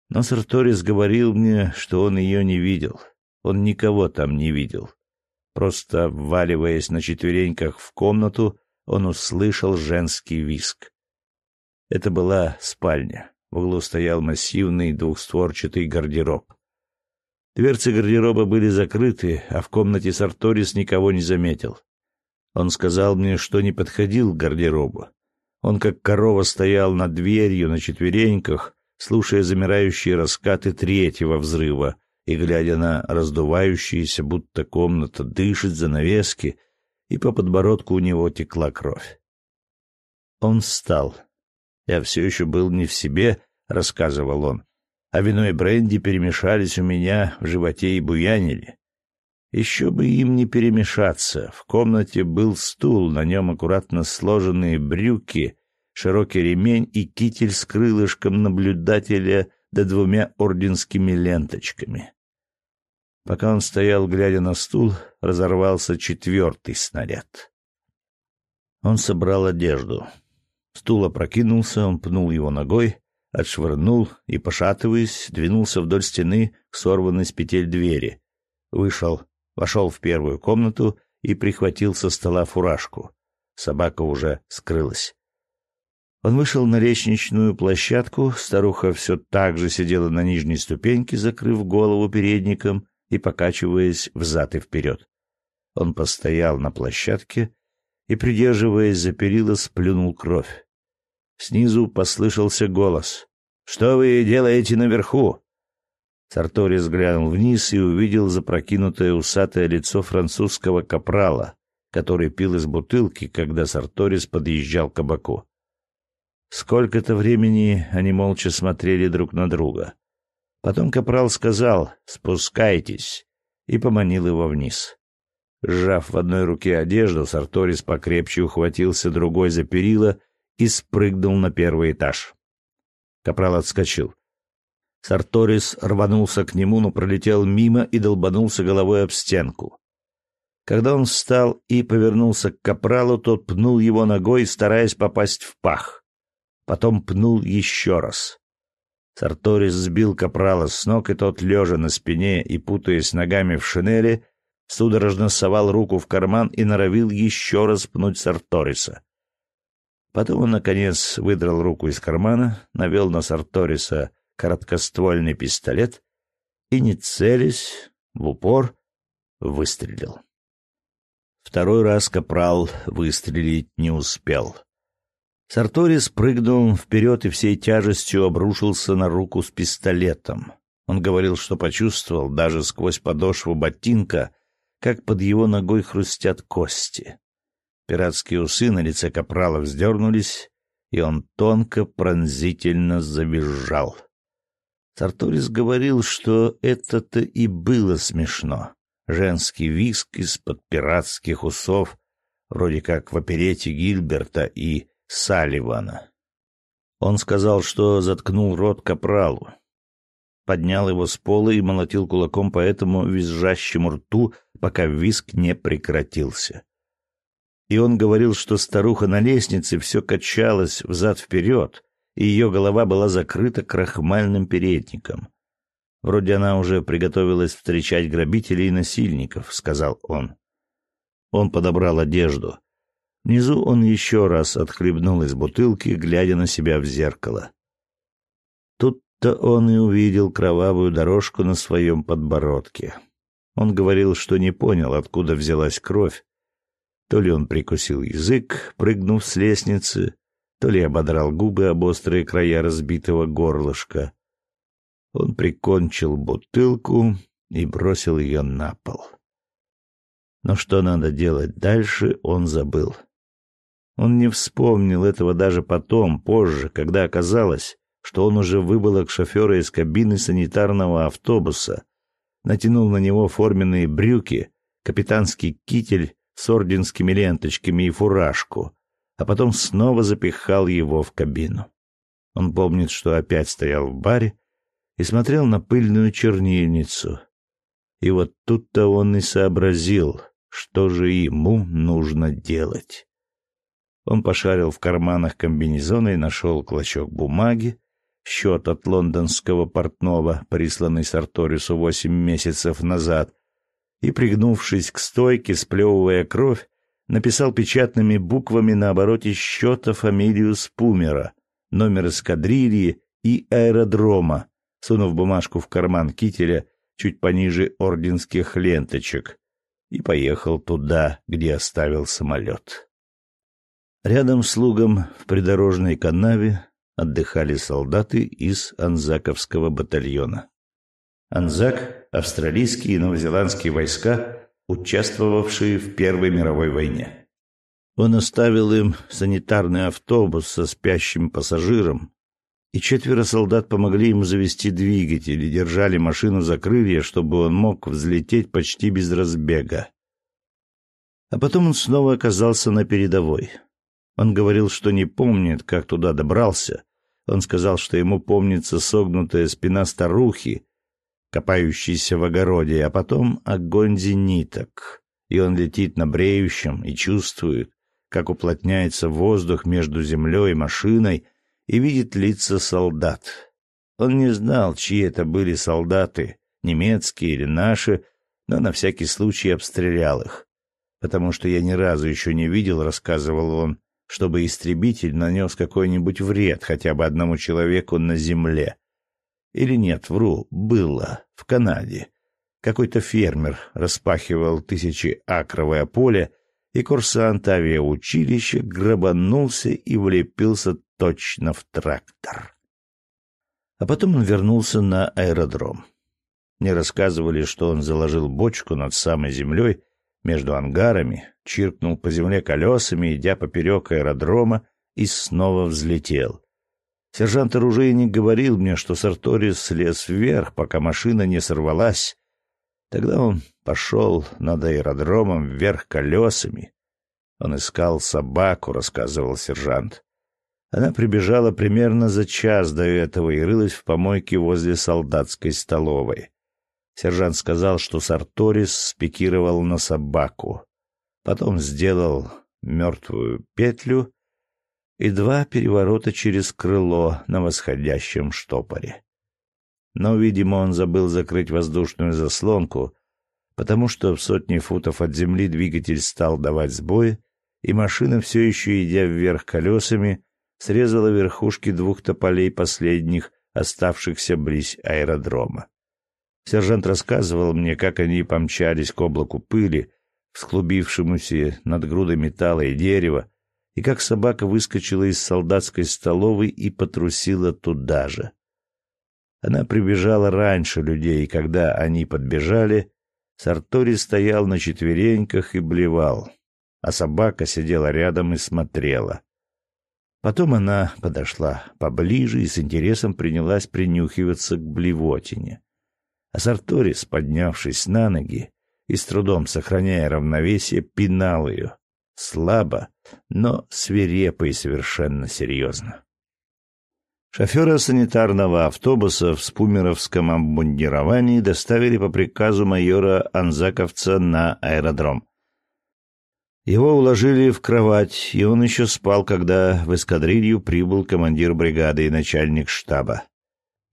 Но Сарторис говорил мне, что он ее не видел. Он никого там не видел. Просто вваливаясь на четвереньках в комнату, он услышал женский виск. Это была спальня. В углу стоял массивный двухстворчатый гардероб. Дверцы гардероба были закрыты, а в комнате Сарторис никого не заметил. Он сказал мне, что не подходил к гардеробу. Он как корова стоял над дверью на четвереньках, слушая замирающие раскаты третьего взрыва и глядя на раздувающиеся, будто комната дышит занавески, и по подбородку у него текла кровь. Он встал. Я все еще был не в себе, — рассказывал он, — а вино и бренди перемешались у меня в животе и буянили. Еще бы им не перемешаться. В комнате был стул, на нем аккуратно сложенные брюки, широкий ремень и китель с крылышком наблюдателя да двумя орденскими ленточками. Пока он стоял, глядя на стул, разорвался четвертый снаряд. Он собрал одежду. Стул опрокинулся, он пнул его ногой, отшвырнул и, пошатываясь, двинулся вдоль стены к сорванной с петель двери. Вышел, вошел в первую комнату и прихватил со стола фуражку. Собака уже скрылась. Он вышел на лестничную площадку, старуха все так же сидела на нижней ступеньке, закрыв голову передником, и покачиваясь взад и вперед. Он постоял на площадке и, придерживаясь за перила, сплюнул кровь. Снизу послышался голос. «Что вы делаете наверху?» Сарторис глянул вниз и увидел запрокинутое усатое лицо французского капрала, который пил из бутылки, когда Сарторис подъезжал к кабаку. Сколько-то времени они молча смотрели друг на друга. Потом капрал сказал «Спускайтесь» и поманил его вниз. Сжав в одной руке одежду, Сарторис покрепче ухватился другой за перила и спрыгнул на первый этаж. Капрал отскочил. Сарторис рванулся к нему, но пролетел мимо и долбанулся головой об стенку. Когда он встал и повернулся к капралу, тот пнул его ногой, стараясь попасть в пах. Потом пнул еще раз. Сарторис сбил капрала с ног, и тот, лежа на спине и путаясь ногами в шинели, судорожно совал руку в карман и норовил еще раз пнуть Сарториса. Потом он, наконец, выдрал руку из кармана, навел на Сарториса короткоствольный пистолет и, не целясь, в упор выстрелил. Второй раз капрал выстрелить не успел. Сартори спрыгнул вперед и всей тяжестью обрушился на руку с пистолетом. Он говорил, что почувствовал даже сквозь подошву ботинка, как под его ногой хрустят кости. Пиратские усы на лице капрала вздернулись, и он тонко, пронзительно завизжал. Сарторис говорил, что это-то и было смешно. Женский виск из-под пиратских усов, вроде как в оперете Гильберта и Салливана. Он сказал, что заткнул рот капралу, поднял его с пола и молотил кулаком по этому визжащему рту, пока виск не прекратился. И он говорил, что старуха на лестнице все качалась взад-вперед, и ее голова была закрыта крахмальным передником. Вроде она уже приготовилась встречать грабителей и насильников, сказал он. Он подобрал одежду, Внизу он еще раз отхлебнул из бутылки, глядя на себя в зеркало. Тут-то он и увидел кровавую дорожку на своем подбородке. Он говорил, что не понял, откуда взялась кровь. То ли он прикусил язык, прыгнув с лестницы, то ли ободрал губы об острые края разбитого горлышка. Он прикончил бутылку и бросил ее на пол. Но что надо делать дальше, он забыл. Он не вспомнил этого даже потом, позже, когда оказалось, что он уже выбылок шофера из кабины санитарного автобуса, натянул на него форменные брюки, капитанский китель с орденскими ленточками и фуражку, а потом снова запихал его в кабину. Он помнит, что опять стоял в баре и смотрел на пыльную чернильницу. И вот тут-то он и сообразил, что же ему нужно делать. Он пошарил в карманах комбинезона и нашел клочок бумаги, счет от лондонского портного, присланный Сарторису восемь месяцев назад, и, пригнувшись к стойке, сплевывая кровь, написал печатными буквами на обороте счета фамилию Спумера, номер эскадрильи и аэродрома, сунув бумажку в карман кителя чуть пониже орденских ленточек, и поехал туда, где оставил самолет. Рядом с лугом в придорожной канаве отдыхали солдаты из Анзаковского батальона. Анзак — австралийские и новозеландские войска, участвовавшие в Первой мировой войне. Он оставил им санитарный автобус со спящим пассажиром, и четверо солдат помогли ему завести двигатель и держали машину за крылья, чтобы он мог взлететь почти без разбега. А потом он снова оказался на передовой. Он говорил, что не помнит, как туда добрался. Он сказал, что ему помнится согнутая спина старухи, копающийся в огороде, а потом огонь зениток. И он летит на бреющем и чувствует, как уплотняется воздух между землей и машиной, и видит лица солдат. Он не знал, чьи это были солдаты, немецкие или наши, но на всякий случай обстрелял их. Потому что я ни разу еще не видел, рассказывал он, чтобы истребитель нанес какой-нибудь вред хотя бы одному человеку на земле. Или нет, вру, было, в Канаде. Какой-то фермер распахивал тысячи акровое поле, и курсант авиаучилища грабанулся и влепился точно в трактор. А потом он вернулся на аэродром. Мне рассказывали, что он заложил бочку над самой землей между ангарами, чиркнул по земле колесами, идя поперек аэродрома, и снова взлетел. Сержант-оружейник говорил мне, что Сарторис слез вверх, пока машина не сорвалась. Тогда он пошел над аэродромом вверх колесами. Он искал собаку, рассказывал сержант. Она прибежала примерно за час до этого и рылась в помойке возле солдатской столовой. Сержант сказал, что Сарторис спикировал на собаку. Потом сделал мертвую петлю и два переворота через крыло на восходящем штопоре. Но, видимо, он забыл закрыть воздушную заслонку, потому что в сотни футов от земли двигатель стал давать сбои, и машина, все еще идя вверх колесами, срезала верхушки двух тополей последних, оставшихся близ аэродрома. Сержант рассказывал мне, как они помчались к облаку пыли, всклубившемуся над грудой металла и дерева, и как собака выскочила из солдатской столовой и потрусила туда же. Она прибежала раньше людей, и когда они подбежали, Сартори стоял на четвереньках и блевал, а собака сидела рядом и смотрела. Потом она подошла поближе и с интересом принялась принюхиваться к блевотине. А Сарторис, поднявшись на ноги и с трудом сохраняя равновесие, пинал ее, слабо, но свирепо и совершенно серьезно. Шофера санитарного автобуса в спумеровском обмундировании доставили по приказу майора Анзаковца на аэродром. Его уложили в кровать, и он еще спал, когда в эскадрилью прибыл командир бригады и начальник штаба.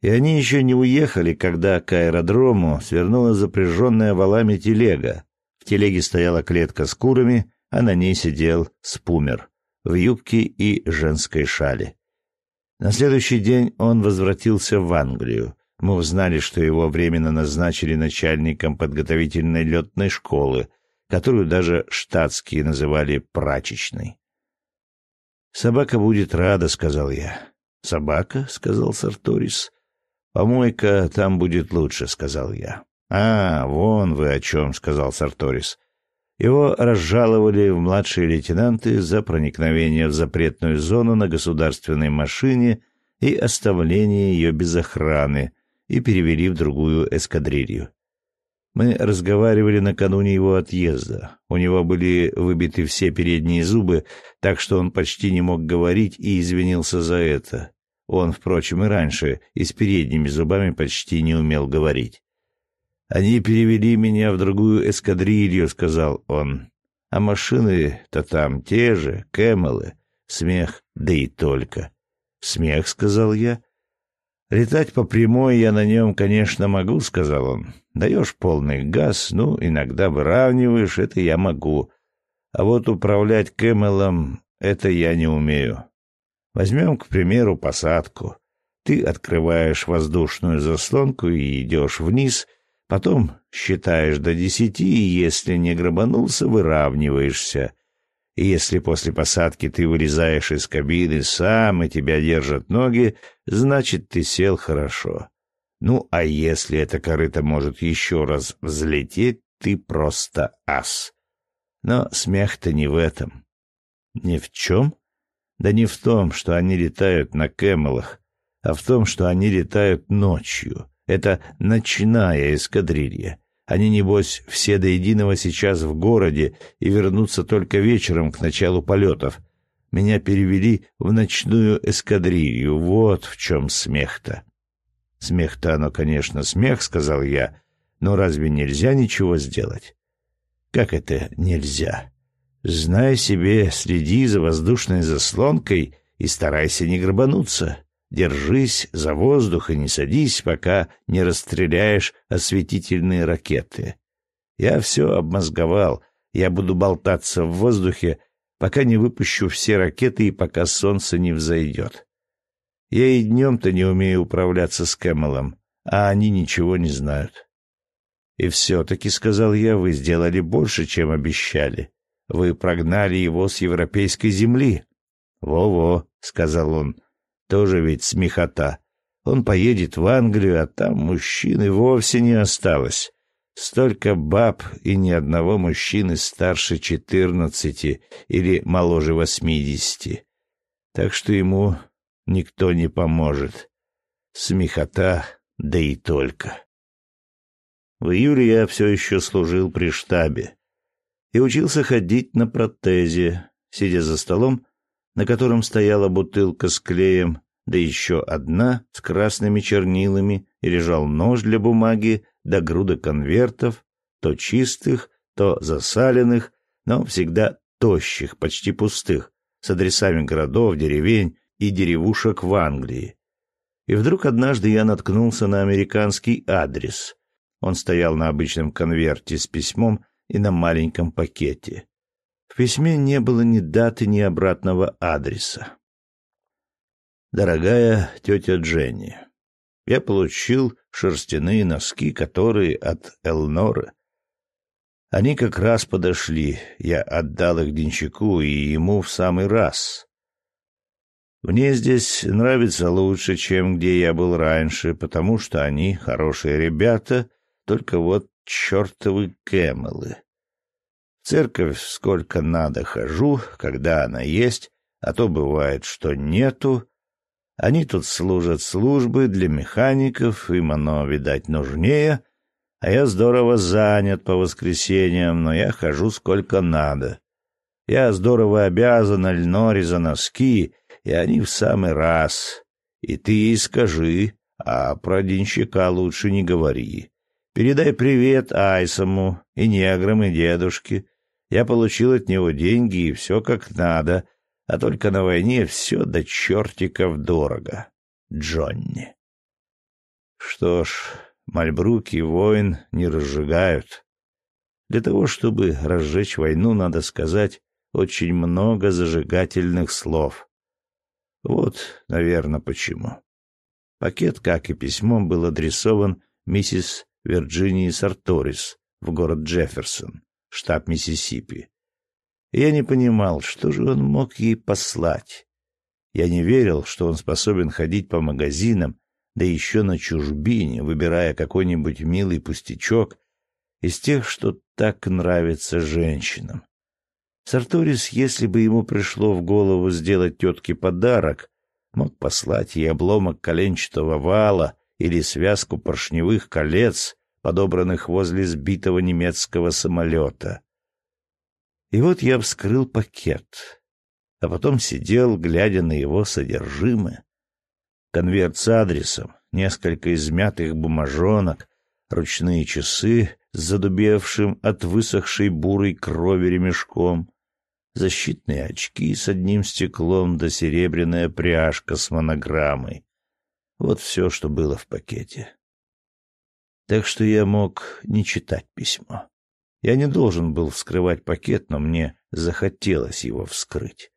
И они еще не уехали, когда к аэродрому свернула запряженная валами телега. В телеге стояла клетка с курами, а на ней сидел спумер в юбке и женской шали. На следующий день он возвратился в Англию. Мы узнали, что его временно назначили начальником подготовительной летной школы, которую даже штатские называли прачечной. «Собака будет рада», — сказал я. «Собака?» — сказал Сарторис. «Помойка там будет лучше», — сказал я. «А, вон вы о чем», — сказал Сарторис. Его разжаловали в младшие лейтенанты за проникновение в запретную зону на государственной машине и оставление ее без охраны, и перевели в другую эскадрилью. Мы разговаривали накануне его отъезда. У него были выбиты все передние зубы, так что он почти не мог говорить и извинился за это. Он, впрочем, и раньше и с передними зубами почти не умел говорить. «Они перевели меня в другую эскадрилью», — сказал он. «А машины-то там те же, Кэмелы, смех, да и только». «Смех», — сказал я. «Летать по прямой я на нем, конечно, могу», — сказал он. «Даешь полный газ, ну, иногда выравниваешь, это я могу. А вот управлять Кэмелом — это я не умею. Возьмем, к примеру, посадку. Ты открываешь воздушную заслонку и идешь вниз, потом считаешь до десяти, и если не грабанулся, выравниваешься. И если после посадки ты вылезаешь из кабины сам и тебя держат ноги, значит, ты сел хорошо. Ну, а если эта корыта может еще раз взлететь, ты просто ас. Но смех-то не в этом. Ни в чем? Да не в том, что они летают на кэмелах, а в том, что они летают ночью. Это ночная эскадрилья. Они, небось, все до единого сейчас в городе и вернутся только вечером к началу полетов. Меня перевели в ночную эскадрилью. Вот в чем смех-то. Смех-то оно, конечно, смех, — сказал я, — но разве нельзя ничего сделать? Как это нельзя? Знай себе, следи за воздушной заслонкой и старайся не грабануться. Держись за воздух и не садись, пока не расстреляешь осветительные ракеты. Я все обмозговал. Я буду болтаться в воздухе, пока не выпущу все ракеты и пока солнце не взойдет. Я и днем-то не умею управляться с Кэмелом, а они ничего не знают. И все-таки, — сказал я, — вы сделали больше, чем обещали. Вы прогнали его с европейской земли. Во — сказал он, тоже ведь смехота. Он поедет в Англию, а там мужчины вовсе не осталось. Столько баб и ни одного мужчины старше четырнадцати или моложе восьмидесяти. Так что ему никто не поможет. Смехота, да и только. В июле я все еще служил при штабе и учился ходить на протезе, сидя за столом, на котором стояла бутылка с клеем, да еще одна с красными чернилами, и лежал нож для бумаги, да груда конвертов, то чистых, то засаленных, но всегда тощих, почти пустых, с адресами городов, деревень и деревушек в Англии. И вдруг однажды я наткнулся на американский адрес. Он стоял на обычном конверте с письмом и на маленьком пакете. В письме не было ни даты, ни обратного адреса. Дорогая тетя Дженни, я получил шерстяные носки, которые от Элноры. Они как раз подошли. Я отдал их Денчику и ему в самый раз. Мне здесь нравится лучше, чем где я был раньше, потому что они хорошие ребята, только вот чертовы кэмелы. Церковь сколько надо хожу, когда она есть, а то бывает, что нету. Они тут служат службы для механиков, им оно, видать, нужнее, а я здорово занят по воскресеньям, но я хожу сколько надо. Я здорово обязан Альноре за носки, и они в самый раз. И ты ей скажи, а про денщика лучше не говори. Передай привет Айсому и неграм, и дедушке. Я получил от него деньги, и все как надо, а только на войне все до чертиков дорого. Джонни. Что ж, мальбруки воин не разжигают. Для того, чтобы разжечь войну, надо сказать очень много зажигательных слов. Вот, наверное, почему. Пакет, как и письмо, был адресован миссис Вирджинии Сарторис в город Джефферсон штат Миссисипи. я не понимал, что же он мог ей послать. Я не верил, что он способен ходить по магазинам, да еще на чужбине, выбирая какой-нибудь милый пустячок из тех, что так нравится женщинам. Сарторис, если бы ему пришло в голову сделать тетке подарок, мог послать ей обломок коленчатого вала или связку поршневых колец, подобранных возле сбитого немецкого самолета. И вот я вскрыл пакет, а потом сидел, глядя на его содержимое. Конверт с адресом, несколько измятых бумажонок, ручные часы с задубевшим от высохшей бурой крови ремешком, защитные очки с одним стеклом да серебряная пряжка с монограммой. Вот все, что было в пакете. Так что я мог не читать письмо. Я не должен был вскрывать пакет, но мне захотелось его вскрыть.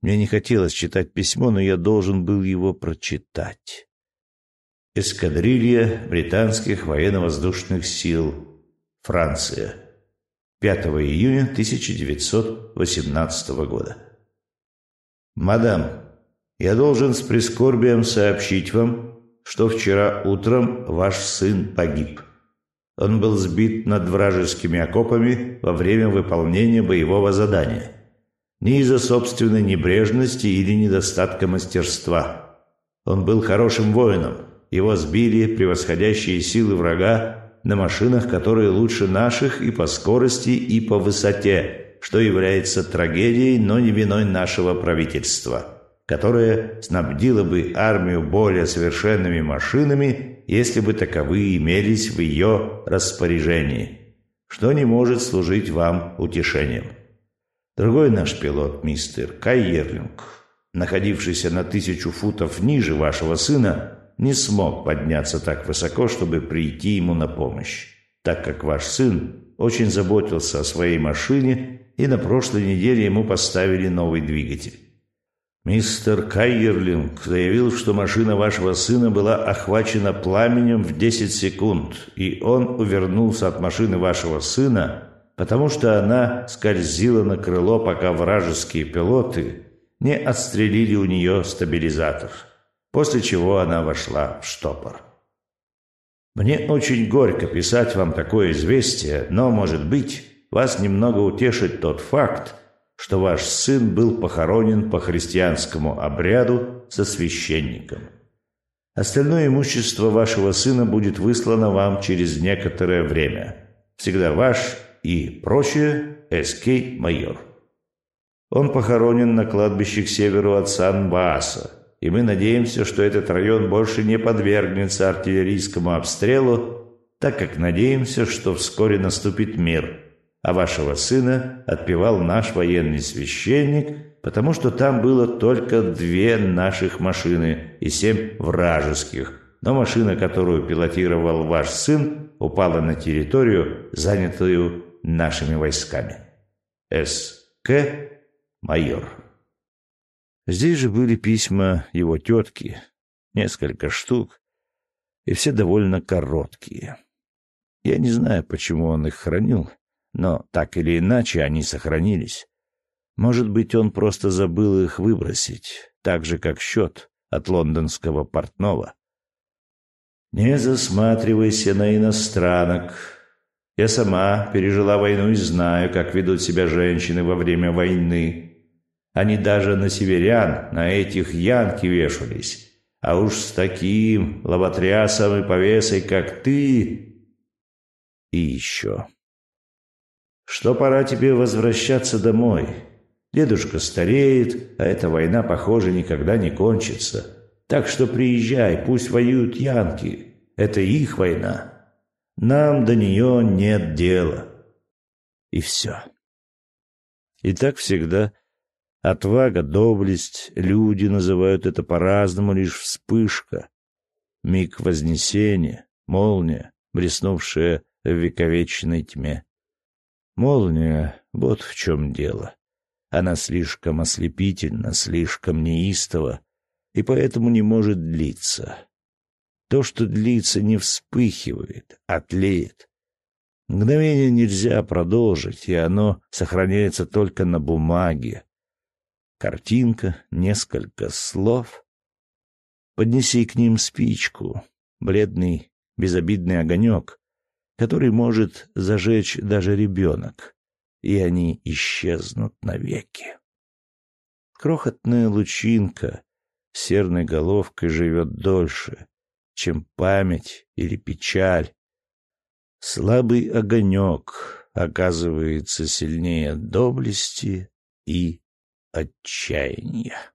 Мне не хотелось читать письмо, но я должен был его прочитать. Эскадрилья британских военно-воздушных сил. Франция. 5 июня 1918 года. Мадам, я должен с прискорбием сообщить вам, что вчера утром ваш сын погиб. Он был сбит над вражескими окопами во время выполнения боевого задания. Не из-за собственной небрежности или недостатка мастерства. Он был хорошим воином. Его сбили превосходящие силы врага на машинах, которые лучше наших и по скорости, и по высоте, что является трагедией, но не виной нашего правительства которая снабдила бы армию более совершенными машинами, если бы таковые имелись в ее распоряжении, что не может служить вам утешением. Другой наш пилот, мистер Кайерлинг, находившийся на тысячу футов ниже вашего сына, не смог подняться так высоко, чтобы прийти ему на помощь, так как ваш сын очень заботился о своей машине, и на прошлой неделе ему поставили новый двигатель. Мистер Кайерлинг заявил, что машина вашего сына была охвачена пламенем в 10 секунд, и он увернулся от машины вашего сына, потому что она скользила на крыло, пока вражеские пилоты не отстрелили у нее стабилизатор, после чего она вошла в штопор. Мне очень горько писать вам такое известие, но, может быть, вас немного утешит тот факт, что ваш сын был похоронен по христианскому обряду со священником. Остальное имущество вашего сына будет выслано вам через некоторое время. Всегда ваш и прочее С.К. майор. Он похоронен на кладбище к северу от Сан-Бааса, и мы надеемся, что этот район больше не подвергнется артиллерийскому обстрелу, так как надеемся, что вскоре наступит мир – а вашего сына отпевал наш военный священник, потому что там было только две наших машины и семь вражеских, но машина, которую пилотировал ваш сын, упала на территорию, занятую нашими войсками. С.К. Майор. Здесь же были письма его тетки, несколько штук, и все довольно короткие. Я не знаю, почему он их хранил, но так или иначе они сохранились. Может быть, он просто забыл их выбросить, так же, как счет от лондонского портного. «Не засматривайся на иностранок. Я сама пережила войну и знаю, как ведут себя женщины во время войны. Они даже на северян, на этих янки вешались. А уж с таким лоботрясом и повесой, как ты...» И еще что пора тебе возвращаться домой. Дедушка стареет, а эта война, похоже, никогда не кончится. Так что приезжай, пусть воюют янки. Это их война. Нам до нее нет дела. И все. И так всегда. Отвага, доблесть, люди называют это по-разному, лишь вспышка. Миг вознесения, молния, блеснувшая в вековечной тьме. Молния, вот в чем дело. Она слишком ослепительна, слишком неистова, и поэтому не может длиться. То, что длится, не вспыхивает, а тлеет. Мгновение нельзя продолжить, и оно сохраняется только на бумаге. Картинка, несколько слов. Поднеси к ним спичку, бледный, безобидный огонек, который может зажечь даже ребенок, и они исчезнут навеки. Крохотная лучинка, серной головкой живет дольше, чем память или печаль. Слабый огонек оказывается сильнее доблести и отчаяния.